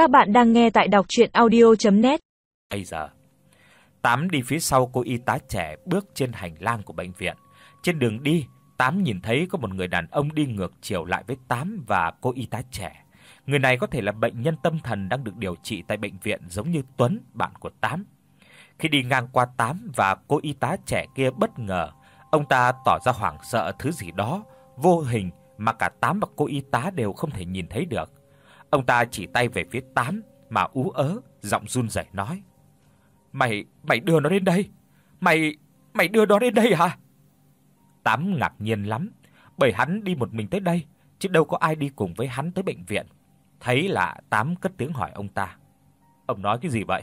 Các bạn đang nghe tại đọc audio net Bây giờ, Tám đi phía sau cô y tá trẻ bước trên hành lang của bệnh viện. Trên đường đi, Tám nhìn thấy có một người đàn ông đi ngược chiều lại với Tám và cô y tá trẻ. Người này có thể là bệnh nhân tâm thần đang được điều trị tại bệnh viện giống như Tuấn, bạn của Tám. Khi đi ngang qua Tám và cô y tá trẻ kia bất ngờ, ông ta tỏ ra hoảng sợ thứ gì đó vô hình mà cả Tám và cô y tá đều không thể nhìn thấy được. Ông ta chỉ tay về phía Tám mà ú ớ, giọng run rẩy nói: "Mày mày đưa nó đến đây? Mày mày đưa nó đến đây hả?" Tám ngạc nhiên lắm, bởi hắn đi một mình tới đây, chứ đâu có ai đi cùng với hắn tới bệnh viện. Thấy lạ, Tám cất tiếng hỏi ông ta: "Ông nói cái gì vậy?"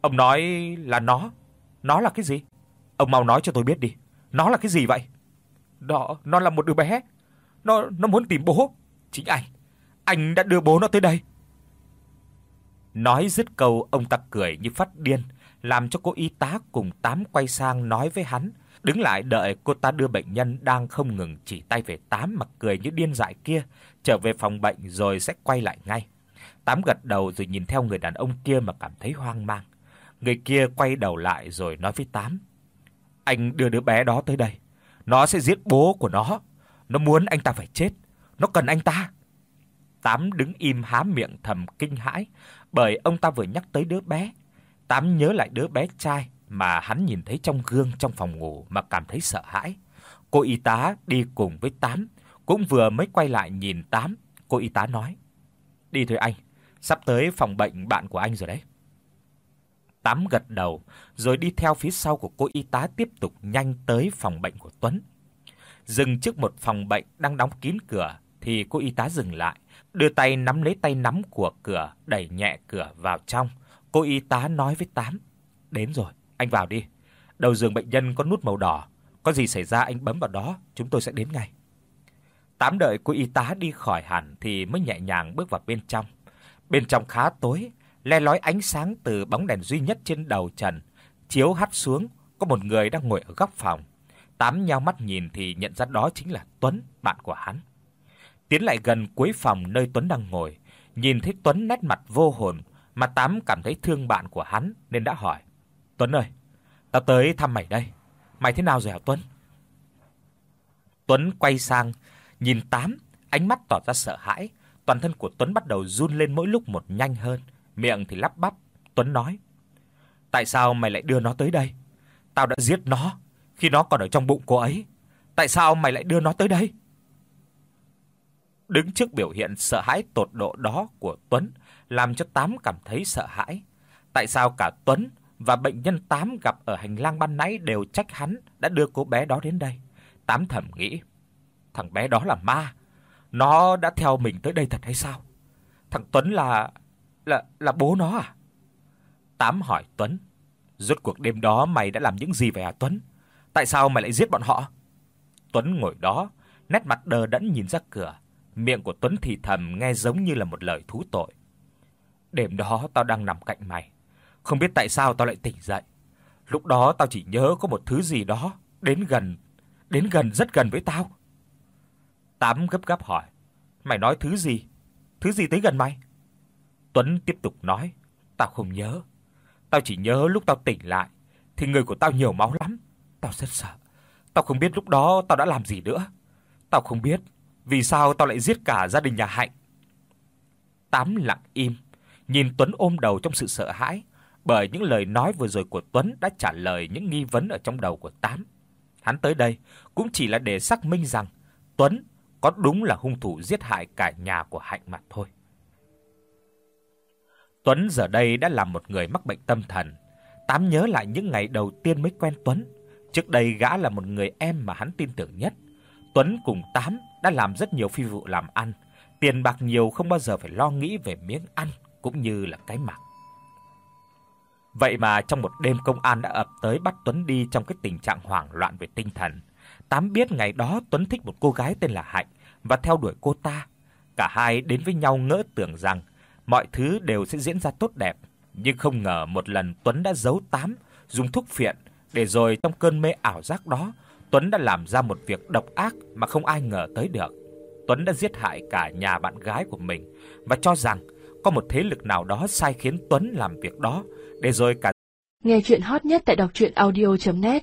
Ông nói là nó. Nó là cái gì? Ông mau nói cho tôi biết đi. Nó là cái gì vậy? Đó, nó là một đứa bé. Nó nó muốn tìm bố. Chính anh. Anh đã đưa bố nó tới đây. Nói dứt câu, ông ta cười như phát điên, làm cho cô y tá cùng Tám quay sang nói với hắn, đứng lại đợi cô ta đưa bệnh nhân đang không ngừng chỉ tay về Tám mà cười như điên dại kia trở về phòng bệnh rồi sẽ quay lại ngay. Tám gật đầu rồi nhìn theo người đàn ông kia mà cảm thấy hoang mang. Người kia quay đầu lại rồi nói với Tám: "Anh đưa đứa bé đó tới đây, nó sẽ giết bố của nó, nó muốn anh ta phải chết, nó cần anh ta." Tám đứng im há miệng thầm kinh hãi, bởi ông ta vừa nhắc tới đứa bé. Tám nhớ lại đứa bé trai mà hắn nhìn thấy trong gương trong phòng ngủ mà cảm thấy sợ hãi. Cô y tá đi cùng với Tám cũng vừa mới quay lại nhìn Tám, cô y tá nói: "Đi thôi anh, sắp tới phòng bệnh bạn của anh rồi đấy." Tám gật đầu, rồi đi theo phía sau của cô y tá tiếp tục nhanh tới phòng bệnh của Tuấn. Dừng trước một phòng bệnh đang đóng kín cửa thì cô y tá dừng lại, đưa tay nắm lấy tay nắm của cửa, đẩy nhẹ cửa vào trong. Cô y tá nói với Tám: "Đến rồi, anh vào đi. Đầu giường bệnh nhân có nút màu đỏ, có gì xảy ra anh bấm vào đó, chúng tôi sẽ đến ngay." Tám đợi cô y tá đi khỏi hẳn thì mới nhẹ nhàng bước vào bên trong. Bên trong khá tối, le lói ánh sáng từ bóng đèn duy nhất trên đầu trần chiếu hắt xuống, có một người đang ngồi ở góc phòng. Tám nheo mắt nhìn thì nhận ra đó chính là Tuấn, bạn của hắn. Tiến lại gần cuối phòng nơi Tuấn đang ngồi, nhìn thấy Tuấn nét mặt vô hồn, mà Tám cảm thấy thương bạn của hắn nên đã hỏi: "Tuấn ơi, tao tới thăm mày đây. Mày thế nào rồi hả Tuấn?" Tuấn quay sang, nhìn Tám, ánh mắt tỏ ra sợ hãi, toàn thân của Tuấn bắt đầu run lên mỗi lúc một nhanh hơn miệng thì lắp bắp, Tuấn nói: "Tại sao mày lại đưa nó tới đây? Tao đã giết nó khi nó còn ở trong bụng cô ấy. Tại sao mày lại đưa nó tới đây?" Đứng trước biểu hiện sợ hãi tột độ đó của Tuấn, làm cho Tám cảm thấy sợ hãi. Tại sao cả Tuấn và bệnh nhân Tám gặp ở hành lang ban nãy đều trách hắn đã đưa cô bé đó đến đây? Tám thầm nghĩ, thằng bé đó là ma, nó đã theo mình tới đây thật hay sao? Thằng Tuấn là là là bố nó à? Tám hỏi Tuấn, rốt cuộc đêm đó mày đã làm những gì vậy hả Tuấn? Tại sao mày lại giết bọn họ? Tuấn ngồi đó, nét mặt đờ đẫn nhìn ra cửa, miệng của Tuấn thì thầm nghe giống như là một lời thú tội. Đêm đó tao đang nằm cạnh mày, không biết tại sao tao lại tỉnh dậy. Lúc đó tao chỉ nhớ có một thứ gì đó đến gần, đến gần rất gần với tao. Tám gấp gáp hỏi, mày nói thứ gì? Thứ gì tới gần mày? Tuấn tiếp tục nói, "Tao không nhớ. Tao chỉ nhớ lúc tao tỉnh lại thì người của tao nhiều máu lắm. Tao rất sợ. Tao không biết lúc đó tao đã làm gì nữa. Tao không biết vì sao tao lại giết cả gia đình nhà Hạnh." Tám lặng im, nhìn Tuấn ôm đầu trong sự sợ hãi, bởi những lời nói vừa rồi của Tuấn đã trả lời những nghi vấn ở trong đầu của Tám. Hắn tới đây cũng chỉ là để xác minh rằng Tuấn có đúng là hung thủ giết hại cả nhà của Hạnh mà thôi. Tuấn giờ đây đã là một người mắc bệnh tâm thần. Tám nhớ lại những ngày đầu tiên mới quen Tuấn, trước đây gã là một người em mà hắn tin tưởng nhất. Tuấn cùng Tám đã làm rất nhiều phi vụ làm ăn, tiền bạc nhiều không bao giờ phải lo nghĩ về miếng ăn cũng như là cái mặc. Vậy mà trong một đêm công an đã ập tới bắt Tuấn đi trong cái tình trạng hoảng loạn về tinh thần. Tám biết ngày đó Tuấn thích một cô gái tên là Hạnh và theo đuổi cô ta. Cả hai đến với nhau ngỡ tưởng rằng mọi thứ đều sẽ diễn ra tốt đẹp, nhưng không ngờ một lần Tuấn đã giấu tám, dùng thuốc phiện để rồi trong cơn mê ảo giác đó, Tuấn đã làm ra một việc độc ác mà không ai ngờ tới được. Tuấn đã giết hại cả nhà bạn gái của mình và cho rằng có một thế lực nào đó sai khiến Tuấn làm việc đó, để rồi cả Nghe truyện hot nhất tại doctruyenaudio.net